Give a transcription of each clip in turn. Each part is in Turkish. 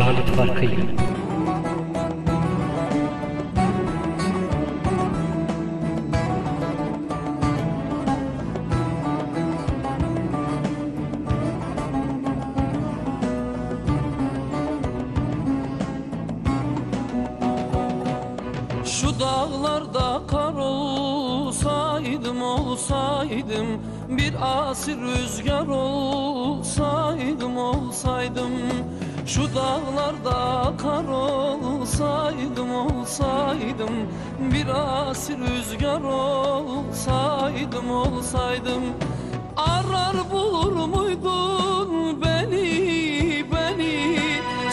Halit farkıyla. Şu dağlarda kar olsaydım olsaydım Bir asir rüzgar olsaydım olsaydım Şu dağlarda kar olsaydım olsaydım Bir asir rüzgar olsaydım olsaydım. Arar bulur muydun beni beni?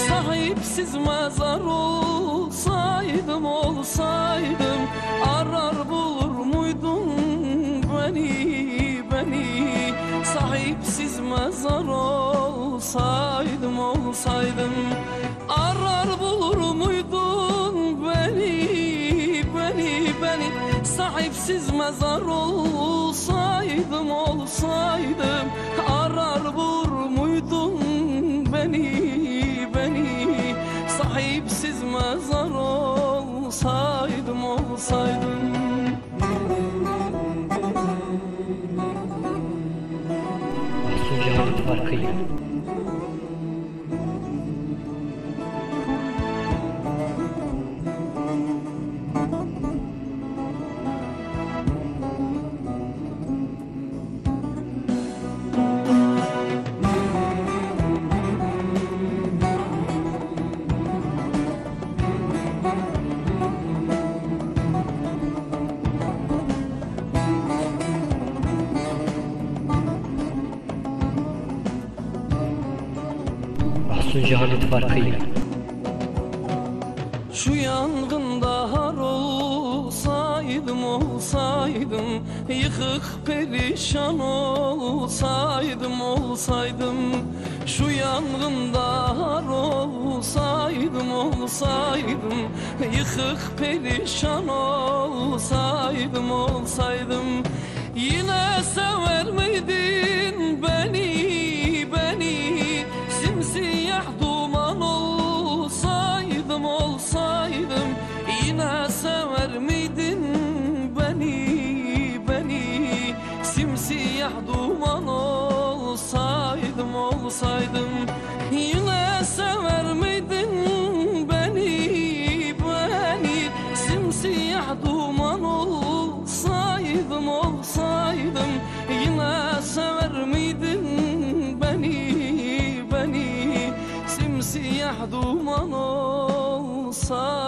Sahipsiz mezar olsaydım olsaydım. Arar bulur muydun beni beni? Sahipsiz mezar olsaydım olsaydım Arar bulur muydun beni beni beni? Sahipsiz mezar olsaydım olsaydım Arar bulur muydun beni beni? Sahipsiz mezar olsaydım olsaydım. Mahsuncu Halit farkıyla. Mahsuncu Halit farkıyla. Şu yangında har olsaydım olsaydım Yıkık perişan olsaydım olsaydım. Şu yangında har olsaydım olsaydım Yıkık perişan olsaydım olsaydım. Yine sever miydin Simsiyah duman olsaydım olsaydım Yine sever miydin beni beni? Simsiyah duman olsaydım olsaydım Yine sever miydin beni beni? Simsiyah duman olsaydım